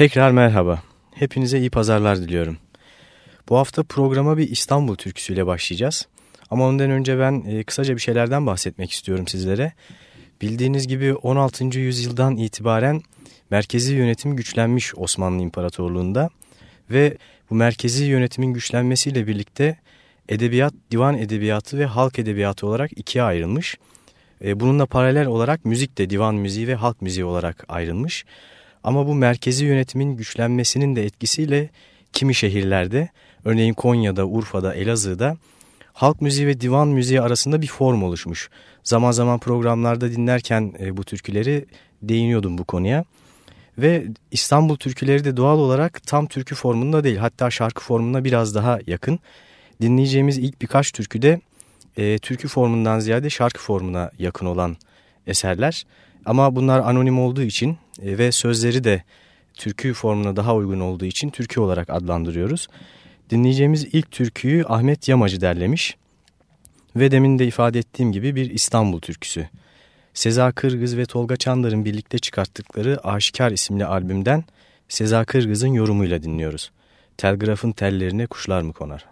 Tekrar merhaba. Hepinize iyi pazarlar diliyorum. Bu hafta programa bir İstanbul türküsüyle başlayacağız. Ama ondan önce ben e, kısaca bir şeylerden bahsetmek istiyorum sizlere. Bildiğiniz gibi 16. yüzyıldan itibaren merkezi yönetim güçlenmiş Osmanlı İmparatorluğu'nda ve bu merkezi yönetimin güçlenmesiyle birlikte edebiyat, divan edebiyatı ve halk edebiyatı olarak ikiye ayrılmış. E, bununla paralel olarak müzik de divan müziği ve halk müziği olarak ayrılmış. Ama bu merkezi yönetimin güçlenmesinin de etkisiyle kimi şehirlerde, örneğin Konya'da, Urfa'da, Elazığ'da halk müziği ve divan müziği arasında bir form oluşmuş. Zaman zaman programlarda dinlerken e, bu türküleri değiniyordum bu konuya. Ve İstanbul türküleri de doğal olarak tam türkü formunda değil hatta şarkı formuna biraz daha yakın. Dinleyeceğimiz ilk birkaç türkü de e, türkü formundan ziyade şarkı formuna yakın olan eserler. Ama bunlar anonim olduğu için e, ve sözleri de türkü formuna daha uygun olduğu için türkü olarak adlandırıyoruz. Dinleyeceğimiz ilk türküyü Ahmet Yamacı derlemiş ve demin de ifade ettiğim gibi bir İstanbul türküsü. Seza Kırgız ve Tolga Çandar'ın birlikte çıkarttıkları Aşikar isimli albümden Seza Kırgız'ın yorumuyla dinliyoruz. Telgrafın tellerine kuşlar mı konar?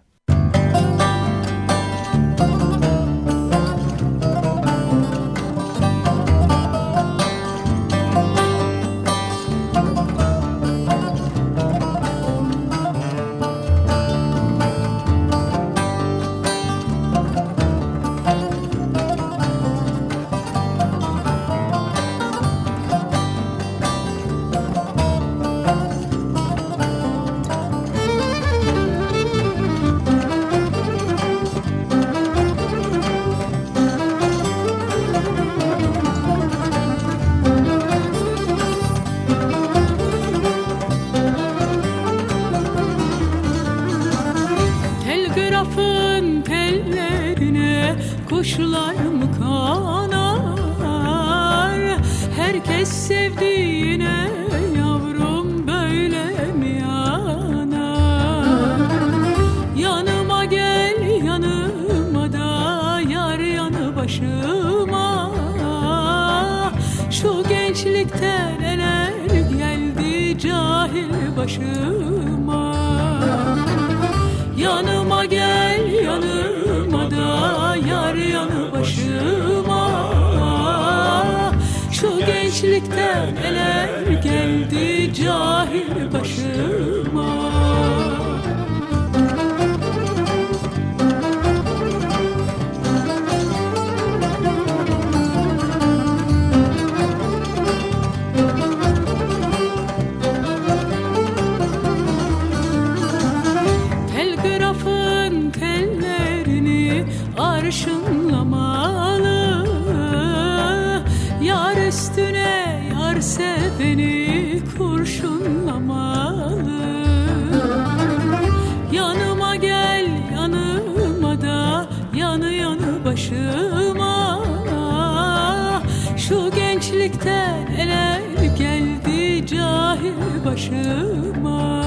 Başıma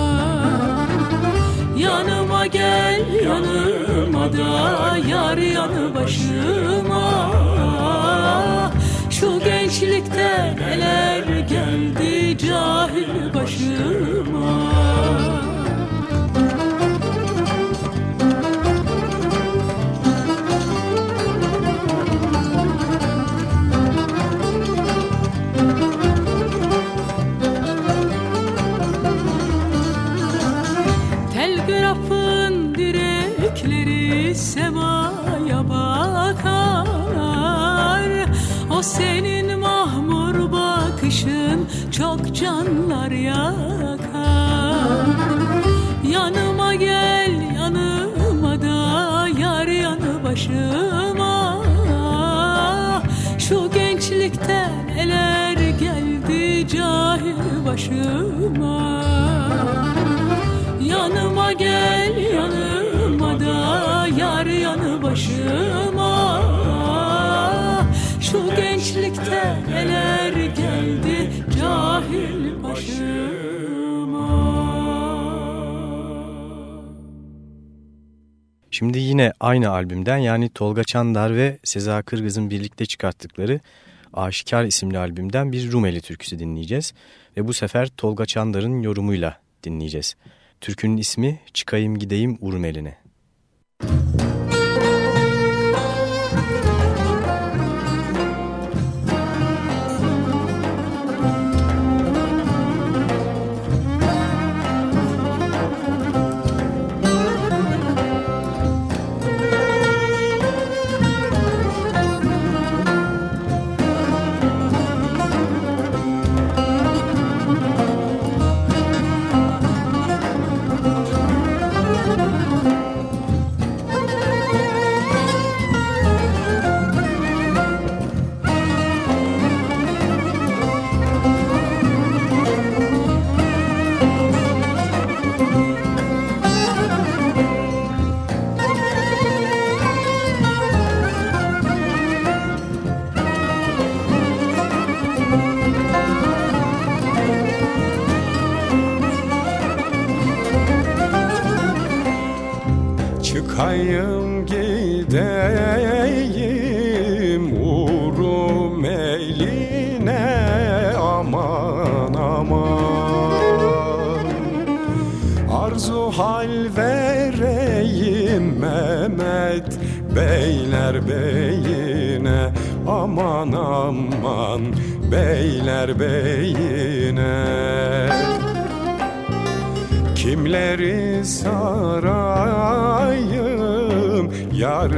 Yanıma gel yanıma da yar yanı başıma. Şu gençlikte neler geldi cahil başıma başıma. Yanıma gel yanıma da yar yanı başıma. Şu gençlikte neler geldi cahil başıma. Şimdi yine aynı albümden yani Tolga Çandar ve Seza Kırgız'ın birlikte çıkarttıkları Aşikar isimli albümden bir Rumeli türküsü dinleyeceğiz. Ve bu sefer Tolga Çandar'ın yorumuyla dinleyeceğiz. Türkünün ismi Çıkayım Gideyim Urmeli'ne.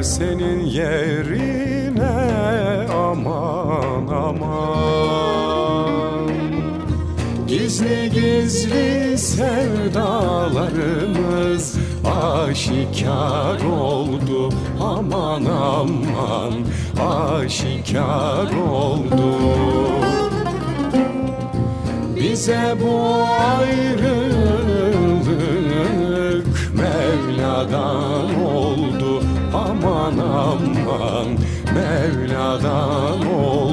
Senin yerine aman aman. Gizli gizli sevdalarımız aşikar oldu. Aman aman aşikar oldu. Bize bu ayrılık Mevla'dan oldu aman aman. Mevla'dan oldu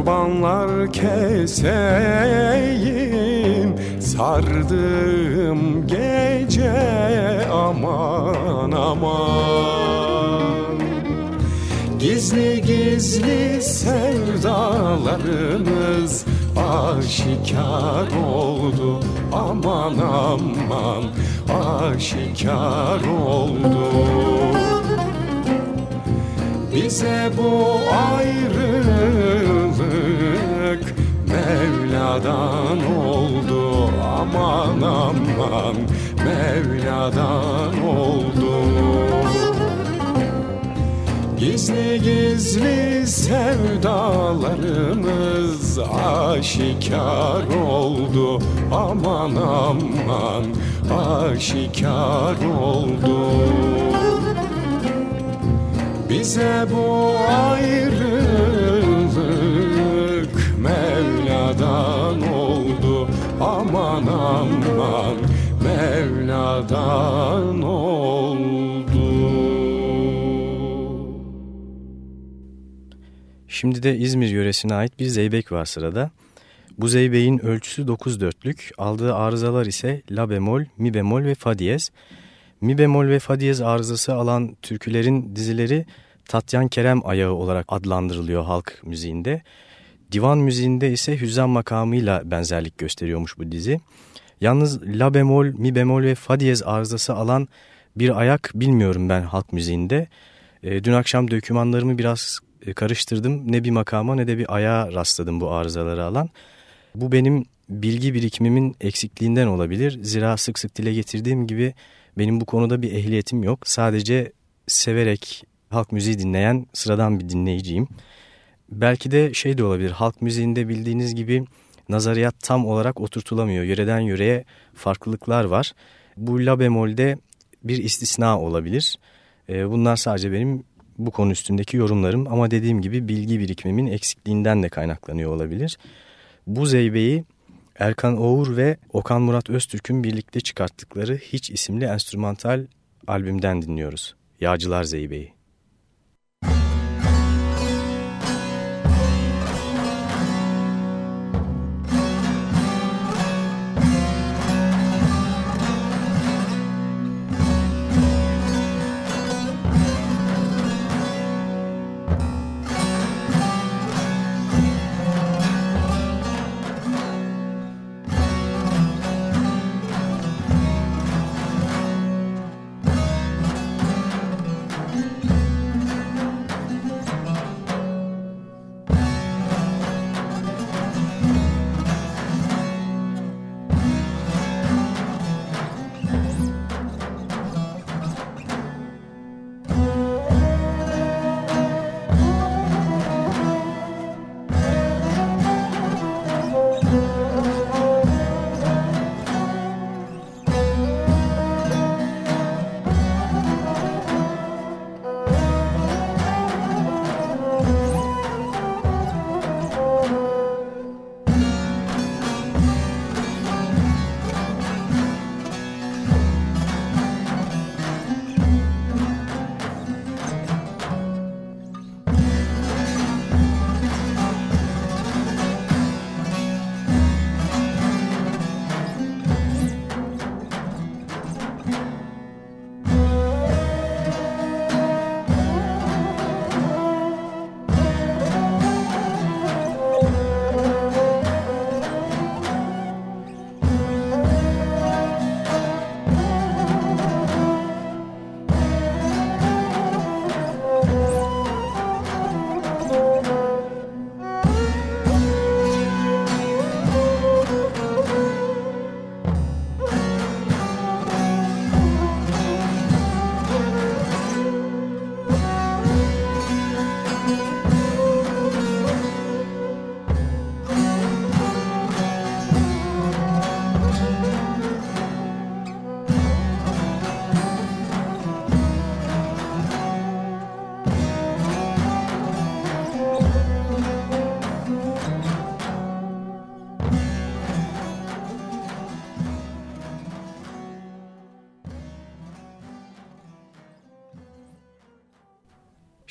Kurbanlar keseyim. Sardığım gece aman aman. Gizli gizli sevdalarımız aşikar oldu. Aman aman aşikar oldu. Bize bu ayrılık Mevla'dan oldu. Aman aman Mevla'dan oldu. Gizli gizli sevdalarımız aşikar oldu. Aman aman aşikar oldu. Bize bu ayrılık Aman aman Mevla'dan oldu Şimdi de İzmir yöresine ait bir zeybek var sırada. Bu zeybeğin ölçüsü 9 dörtlük, aldığı arızalar ise la bemol, mi bemol ve fa diyez. Mi bemol ve fa diyez arızası alan türkülerin dizileri Tatyan Kerem ayağı olarak adlandırılıyor halk müziğinde. Divan müziğinde ise hüzzam makamıyla benzerlik gösteriyormuş bu dizi. Yalnız la bemol, mi bemol ve fa diyez arızası alan bir ayak bilmiyorum ben halk müziğinde. E, dün akşam dökümanlarımı biraz e, karıştırdım. Ne bir makama ne de bir ayağa rastladım bu arızaları alan. Bu benim bilgi birikimimin eksikliğinden olabilir. Zira sık sık dile getirdiğim gibi benim bu konuda bir ehliyetim yok. Sadece severek halk müziği dinleyen sıradan bir dinleyiciyim. Belki de şey de olabilir halk müziğinde bildiğiniz gibi nazariyat tam olarak oturtulamıyor. Yöreden yöreye farklılıklar var. Bu la bemolde bir istisna olabilir. Ee, bunlar sadece benim bu konu üstündeki yorumlarım ama dediğim gibi bilgi birikimimin eksikliğinden de kaynaklanıyor olabilir. Bu zeybeyi Erkan Oğur ve Okan Murat Öztürk'ün birlikte çıkarttıkları Hiç isimli enstrümantal albümden dinliyoruz. Yağcılar Zeybe'yi.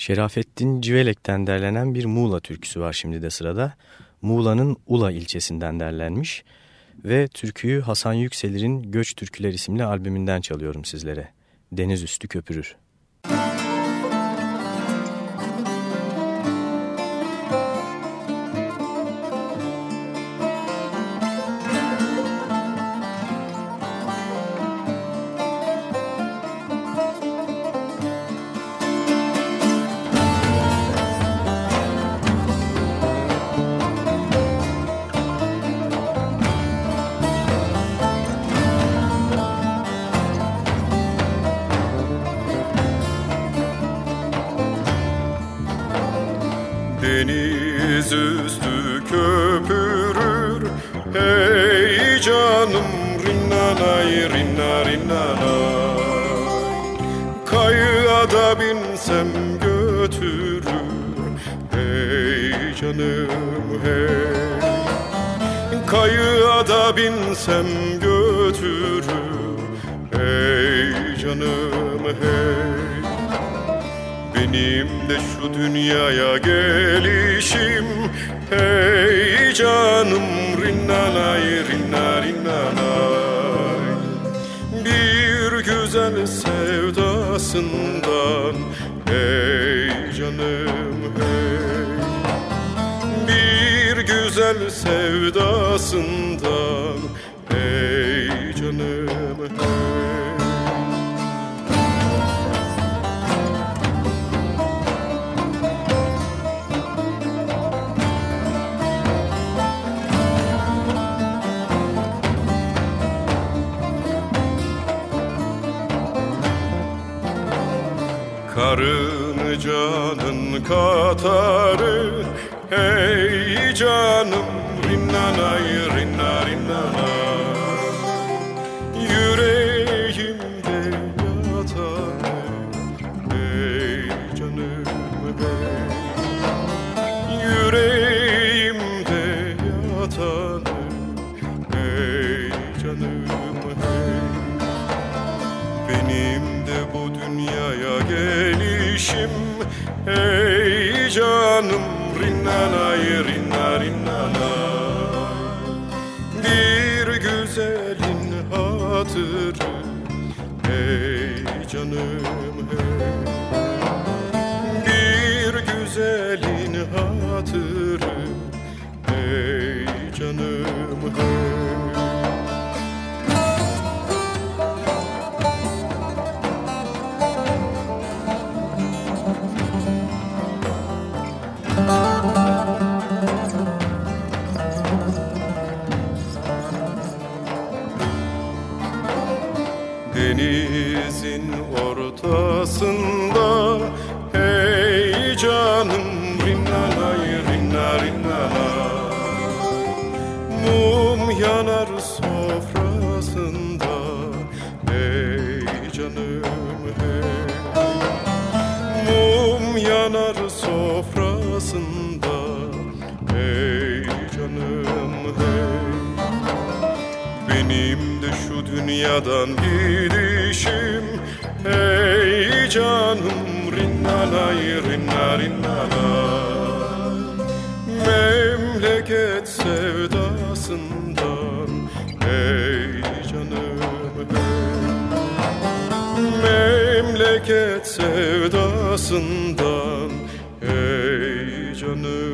Şerafettin Civelek'ten derlenen bir Muğla türküsü var şimdi de sırada. Muğla'nın Ula ilçesinden derlenmiş ve türküyü Hasan Yükselir'in Göç Türküler isimli albümünden çalıyorum sizlere. Deniz Üstü Köpürür. hey Kayığa da binsem götürür Hey canım hey Benim de şu dünyaya gelişim Hey canım rinnanay rinna rinnanay. Bir güzel sevdasından Hey canım. Güzel sevdasından Hey canım Karın canın katarı Hey canım rinnanay rinna rinnana Yüreğimde yatan Hey canım hey Yüreğimde yatan Hey canım hey benim de bu dünyaya gelişim Hey rinnanay rinna rinnana Bir güzelin hatırı Hey canım hey dünyadan gidişim. Hey canım rinnanay rinna Memleket sevdasından Hey canım. Memleket sevdasından Hey canım.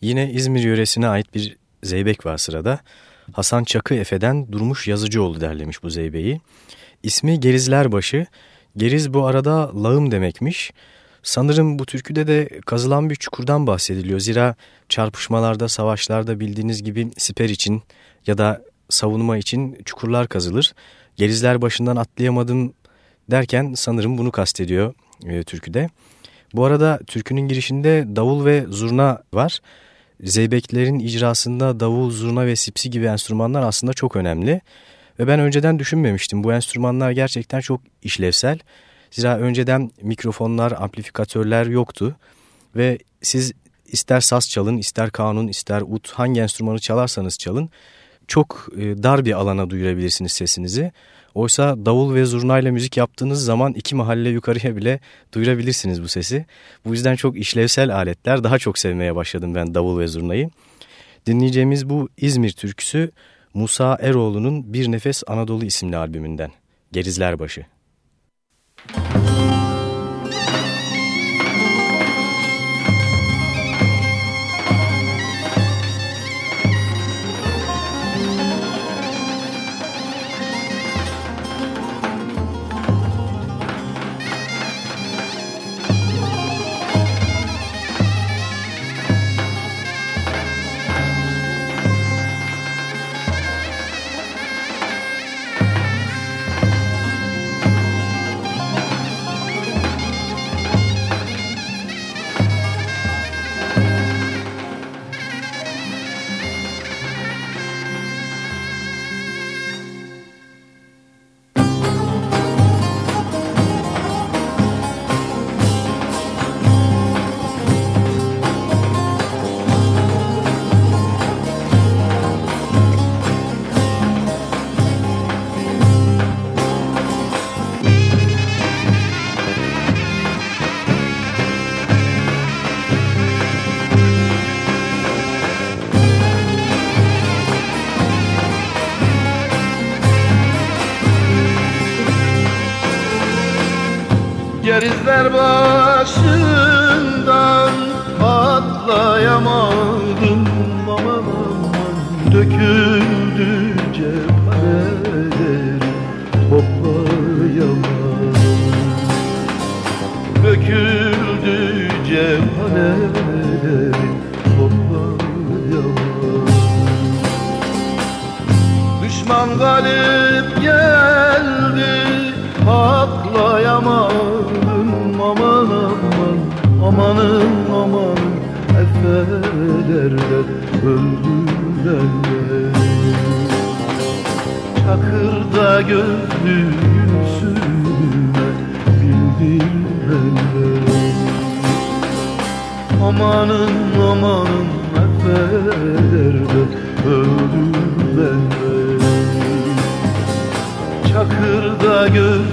Yine İzmir yöresine ait bir zeybek var sırada. Hasan Çakı Efe'den Durmuş Yazıcıoğlu derlemiş bu zeybeği. İsmi Gerizlerbaşı. Geriz bu arada lağım demekmiş. Sanırım bu türküde de kazılan bir çukurdan bahsediliyor. Zira çarpışmalarda, savaşlarda bildiğiniz gibi siper için ya da savunma için çukurlar kazılır. Gerizler başından atlayamadım derken sanırım bunu kastediyor e, türküde. Bu arada türkünün girişinde davul ve zurna var. Zeybeklerin icrasında davul, zurna ve sipsi gibi enstrümanlar aslında çok önemli. Ve ben önceden düşünmemiştim. Bu enstrümanlar gerçekten çok işlevsel. Zira önceden mikrofonlar, amplifikatörler yoktu. Ve siz ister saz çalın, ister kanun, ister ut hangi enstrümanı çalarsanız çalın çok e, dar bir alana duyurabilirsiniz sesinizi. Oysa davul ve zurnayla müzik yaptığınız zaman iki mahalle yukarıya bile duyurabilirsiniz bu sesi. Bu yüzden çok işlevsel aletler. Daha çok sevmeye başladım ben davul ve zurnayı. Dinleyeceğimiz bu İzmir türküsü Musa Eroğlu'nun Bir Nefes Anadolu isimli albümünden. Gerizlerbaşı. Müzik Kerizler başından Çakırda gözlü yüzüme bildirmeler Amanın amanın efelerden öldüler Çakırda gözlü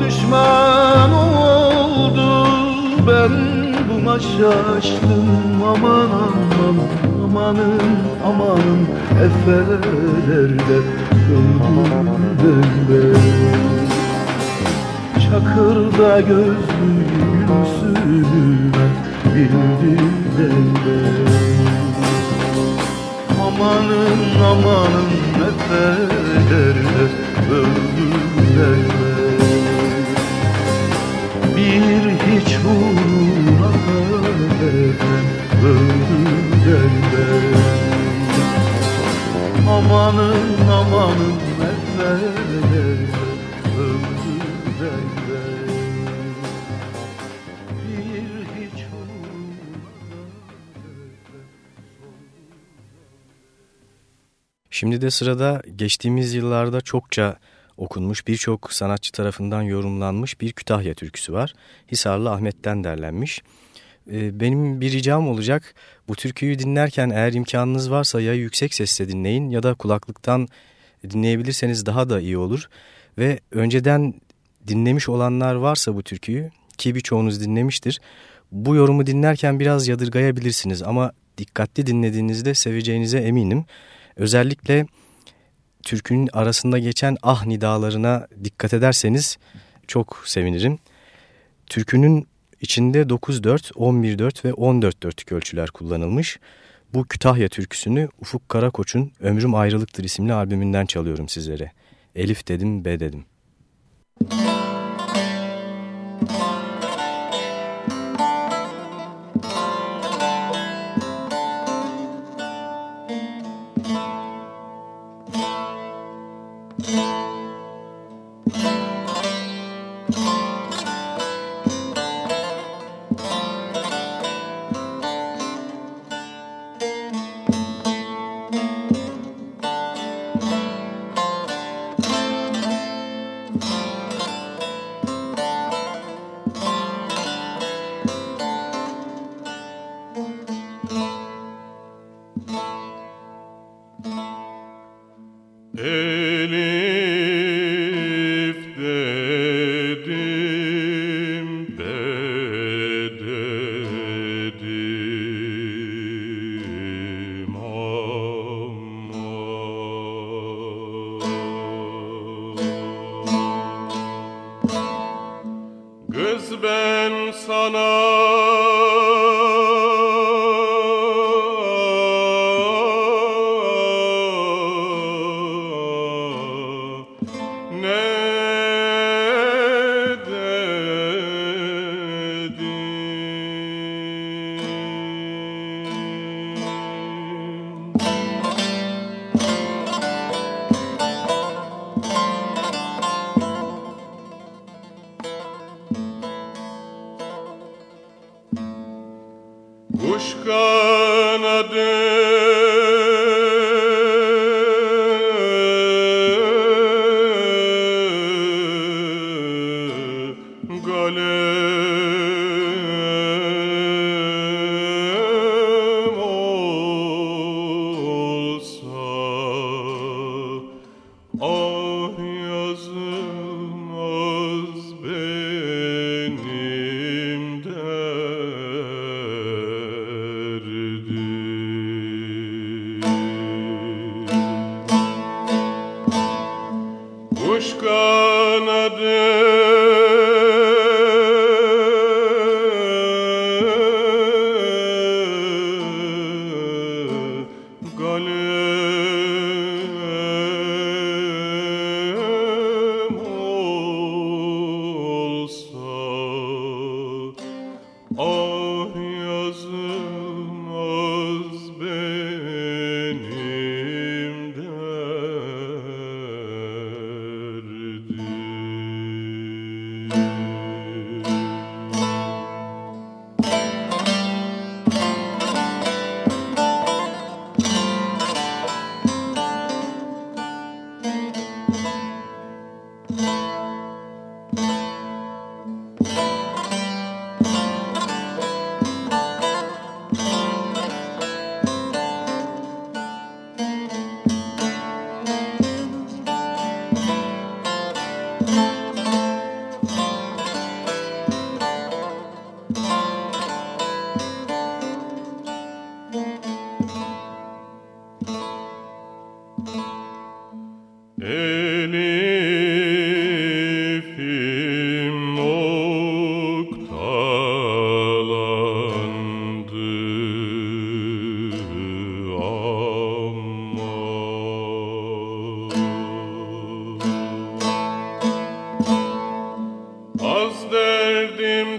düşman oldu ben buna şaştım aman aman amanın amanın efelerde öldüm ben. Çakırda gözlü yüzüme bildiler Amanın amanın efelerde öldüler bir hiç uğruna öldüler Amanın amanın efelerde öldüler Bir hiç Şimdi de sırada geçtiğimiz yıllarda çokça okunmuş, birçok sanatçı tarafından yorumlanmış bir Kütahya türküsü var. Hisarlı Ahmet'ten derlenmiş. Ee, benim bir ricam olacak. Bu türküyü dinlerken eğer imkanınız varsa ya yüksek sesle dinleyin ya da kulaklıktan dinleyebilirseniz daha da iyi olur. Ve önceden dinlemiş olanlar varsa bu türküyü ki birçoğunuz dinlemiştir. Bu yorumu dinlerken biraz yadırgayabilirsiniz ama dikkatli dinlediğinizde seveceğinize eminim. Özellikle türkünün arasında geçen ah nidalarına dikkat ederseniz çok sevinirim. Türkünün içinde 9-4, 11-4 ve 14-4'lük ölçüler kullanılmış. Bu Kütahya türküsünü Ufuk Karakoç'un Ömrüm Ayrılıktır isimli albümünden çalıyorum sizlere. Elif dedim, B dedim. Müzik Dușcană de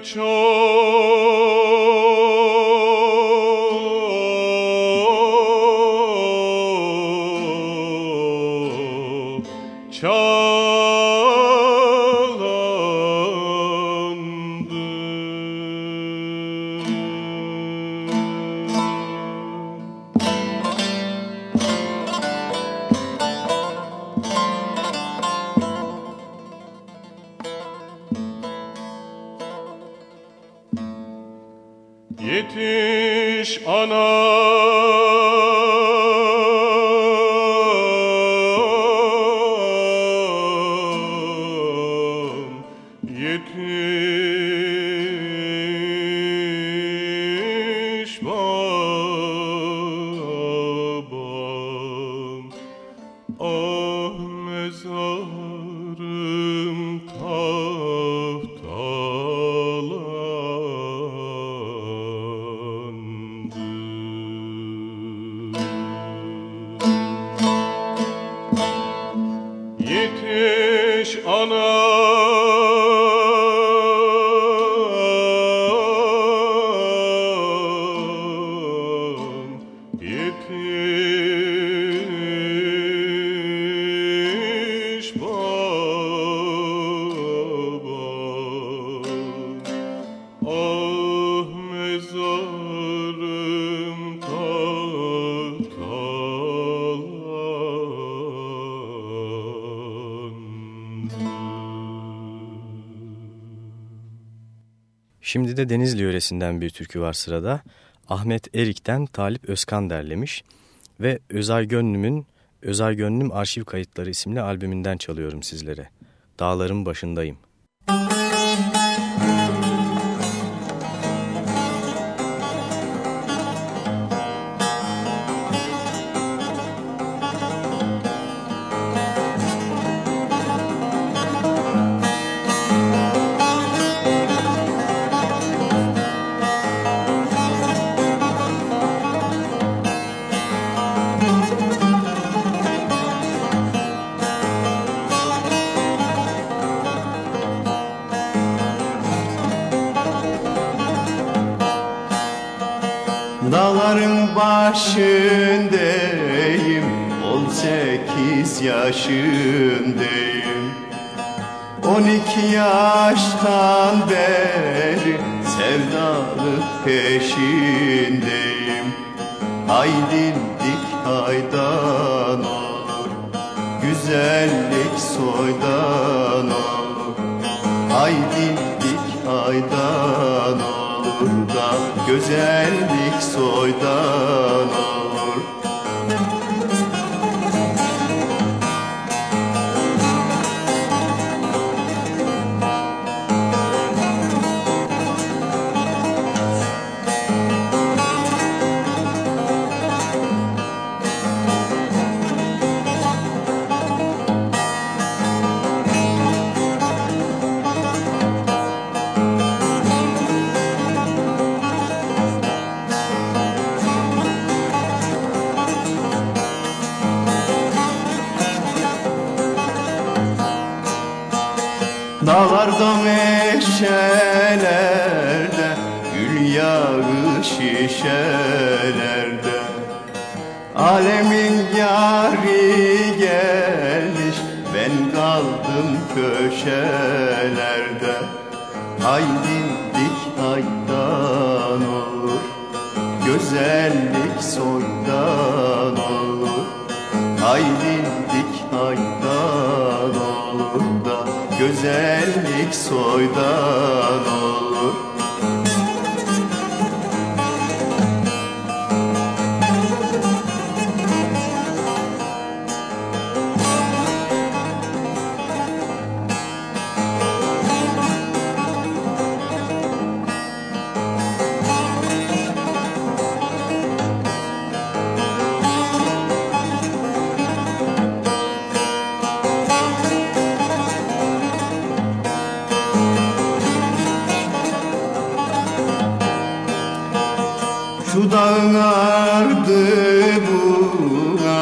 ciò Şimdi de Denizli yöresinden bir türkü var sırada. Ahmet Erik'ten Talip Özkan derlemiş ve Özay Gönlüm'ün Özay Gönlüm Arşiv Kayıtları isimli albümünden çalıyorum sizlere. Dağların başındayım.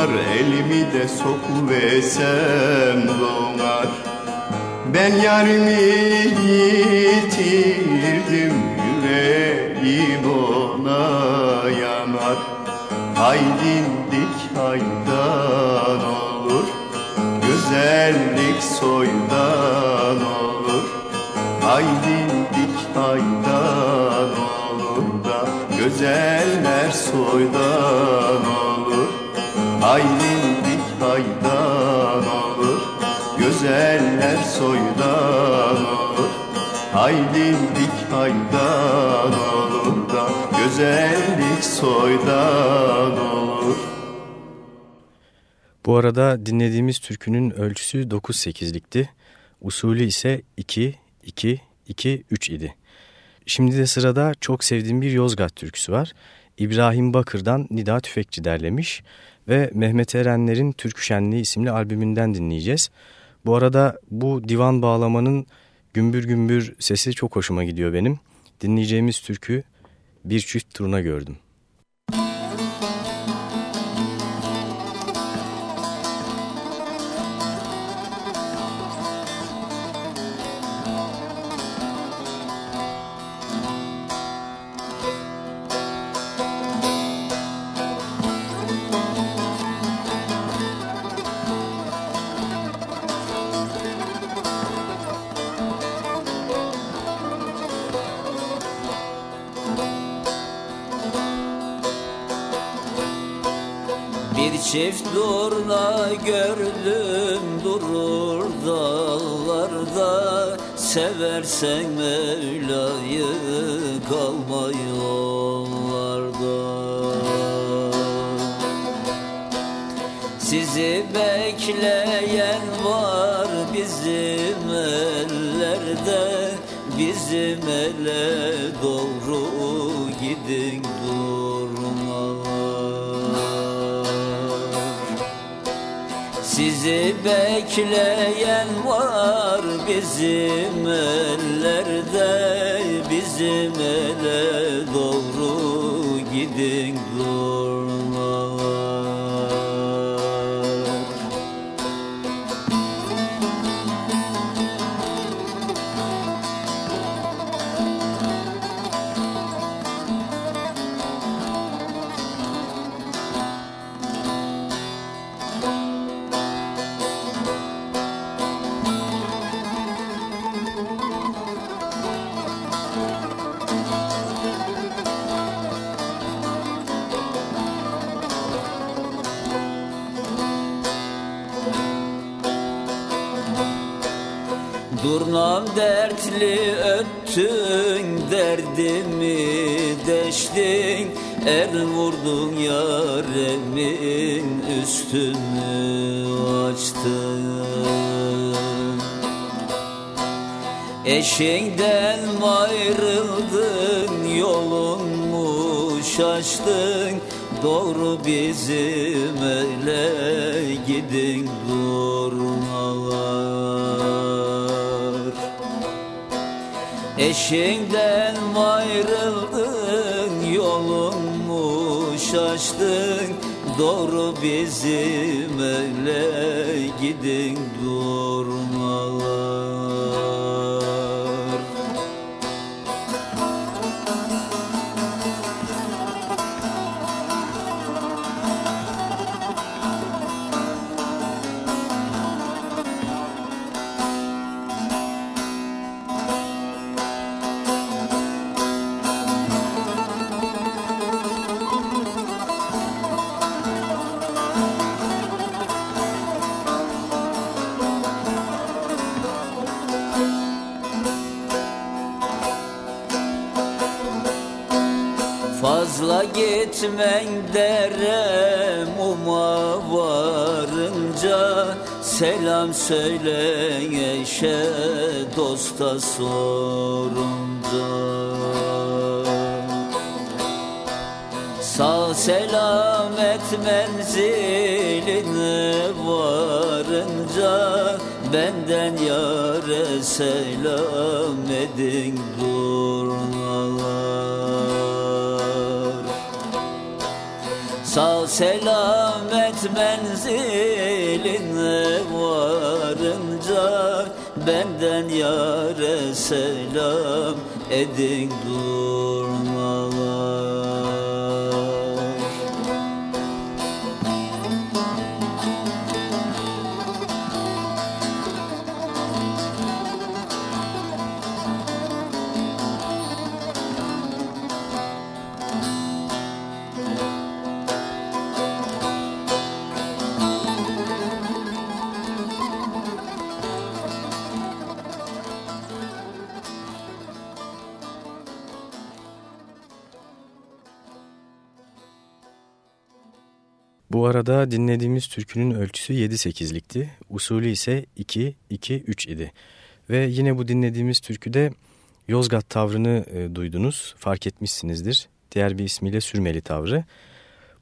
Bunar Elimi de sokuvesem donar Ben yarimi yitirdim Yüreğim ona yanar. Aydinlik haydan olur Güzellik soydan olur. Aydinlik haydan olur da Güzeller soydan olur Aydinlik haydan olur Güzeller soydan olur Aydinlik haydan olur da Güzellik soydan olur Bu arada dinlediğimiz türkünün ölçüsü 9-8'likti. Usulü ise 2-2-2-3 idi. Şimdi de sırada çok sevdiğim bir Yozgat türküsü var. İbrahim Bakır'dan Nida Tüfekçi derlemiş ve Mehmet Erenler'in Türkü Şenliği isimli albümünden dinleyeceğiz. Bu arada bu divan bağlamanın gümbür gümbür sesi çok hoşuma gidiyor benim. Dinleyeceğimiz türkü Bir Çift Turuna Gördüm. Çift durna gördüm durur dağlarda. Seversen Mevla'yı kalma yollarda Sizi bekleyen var bizim ellerde Bizim ele doğru Sizi bekleyen var bizim ellerde. Bizim ele doğru gidin El vurdun yaremin üstünü açtın. Eşiğden ayrıldın yolunmu şaştın? Doğru bizim ele gidin durmalar. Eşiğden ayrıldın Doğru bizim ele gidin Selam söyle eşe dosta sorunca. Sağ selamet menziline varınca Benden yare selam edin durnalar Sağ selamet menziline varınca Benden yare selam edin durnalar arada dinlediğimiz türkünün ölçüsü 7-8'likti. Usulü ise 2-2-3 idi. Ve yine bu dinlediğimiz türküde Yozgat tavrını e, duydunuz, fark etmişsinizdir. Diğer bir ismiyle sürmeli tavrı.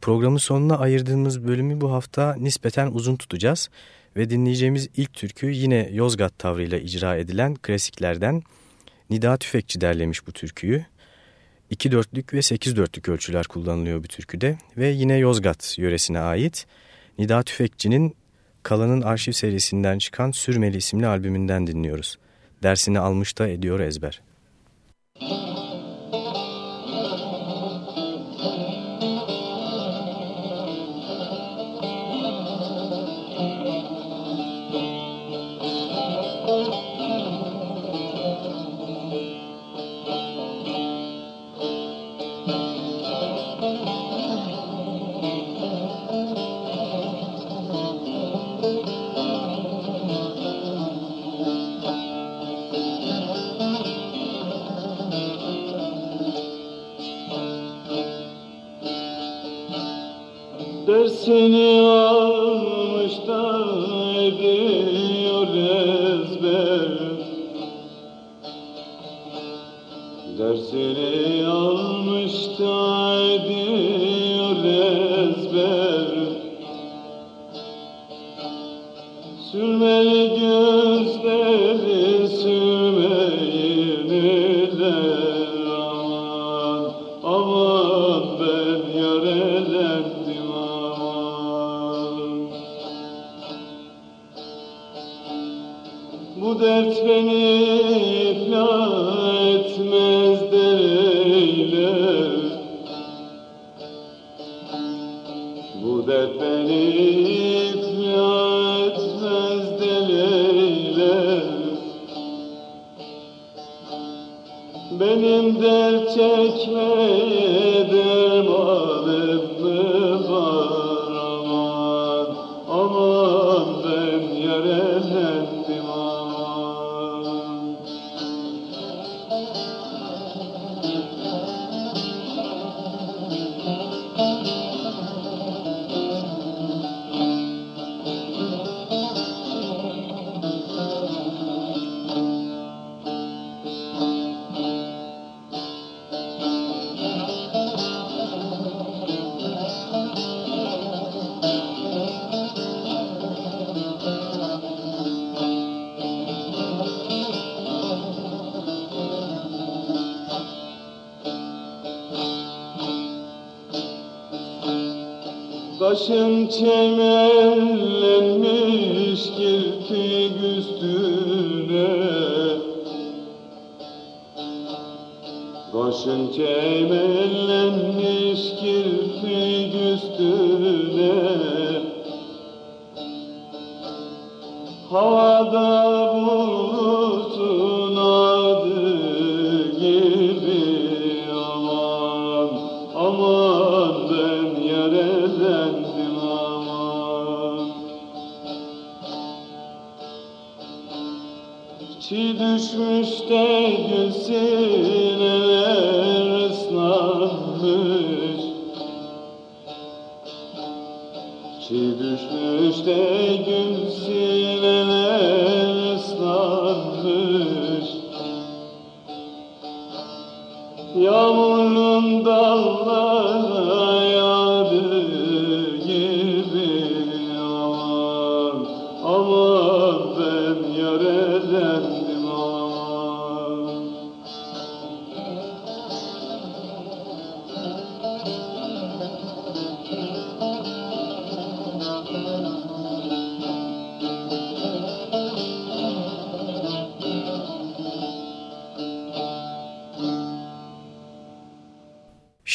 Programın sonuna ayırdığımız bölümü bu hafta nispeten uzun tutacağız. Ve dinleyeceğimiz ilk türkü yine Yozgat tavrıyla icra edilen klasiklerden Nida Tüfekçi derlemiş bu türküyü. 2 dörtlük ve 8 dörtlük ölçüler kullanılıyor bu türküde ve yine Yozgat yöresine ait Nida Tüfekçi'nin Kalan'ın arşiv serisinden çıkan Sürmeli isimli albümünden dinliyoruz. Dersini almış da ediyor ezber.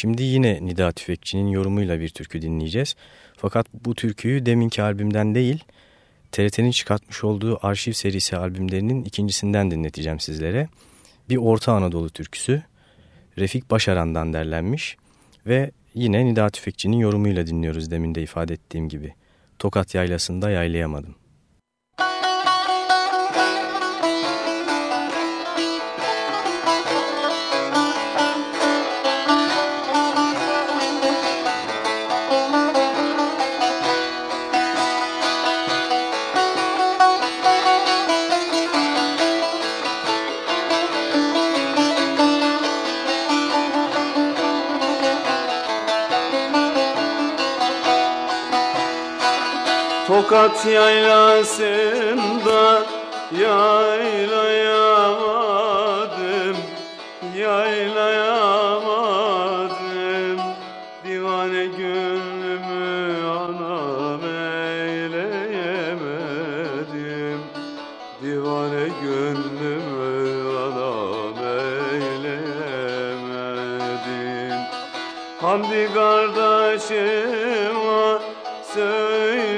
Şimdi yine Nida Tüfekçi'nin yorumuyla bir türkü dinleyeceğiz. Fakat bu türküyü deminki albümden değil, TRT'nin çıkartmış olduğu arşiv serisi albümlerinin ikincisinden dinleteceğim sizlere. Bir Orta Anadolu türküsü, Refik Başaran'dan derlenmiş ve yine Nida Tüfekçi'nin yorumuyla dinliyoruz demin de ifade ettiğim gibi. Tokat yaylasında yaylayamadım. Tokat yaylasında yaylayamadım Yaylayamadım. Divane gönlümü anam eyleyemedim. Divane gönlümü anam eyleyemedim. Hamdi kardeşime söyleyemedim,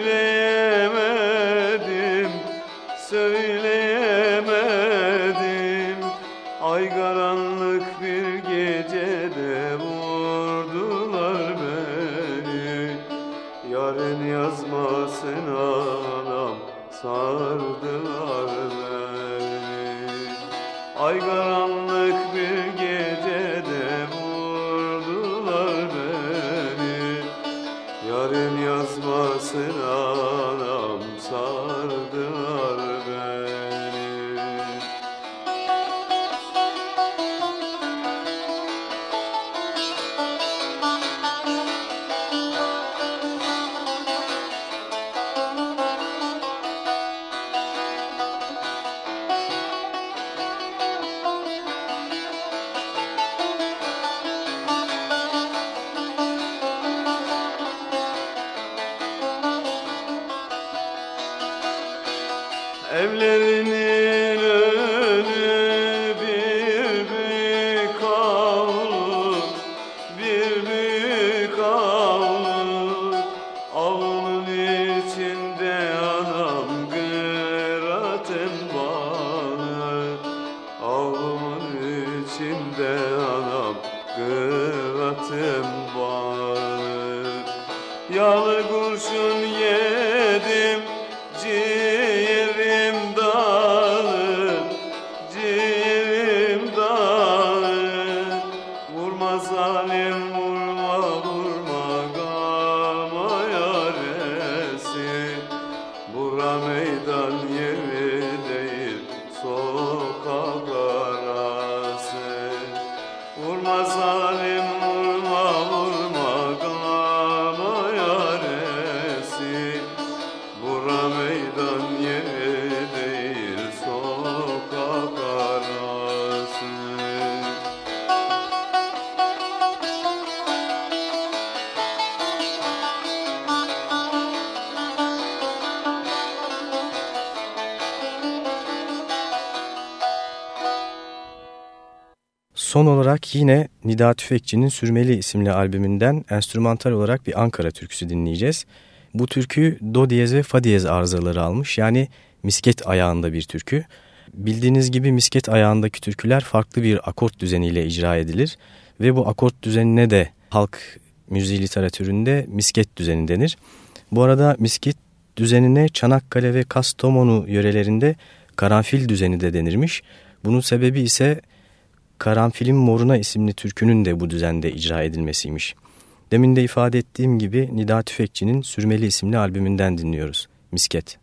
yine Nida Tüfekçi'nin Sürmeli isimli albümünden enstrümantal olarak bir Ankara türküsü dinleyeceğiz. Bu türkü do diyez ve fa diyez arızaları almış yani misket ayağında bir türkü. Bildiğiniz gibi misket ayağındaki türküler farklı bir akort düzeniyle icra edilir ve bu akort düzenine de halk müziği literatüründe misket düzeni denir. Bu arada misket düzenine Çanakkale ve Kastamonu yörelerinde karanfil düzeni de denirmiş. Bunun sebebi ise Karanfilin Moruna isimli türkünün de bu düzende icra edilmesiymiş. Demin de ifade ettiğim gibi Nida Tüfekçi'nin Sürmeli isimli albümünden dinliyoruz. Misket.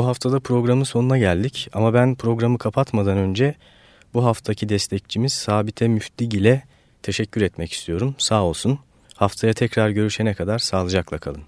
Bu haftada programın sonuna geldik ama ben programı kapatmadan önce bu haftaki destekçimiz Sabite Müftigil'e teşekkür etmek istiyorum. Sağ olsun. Haftaya tekrar görüşene kadar sağlıcakla kalın.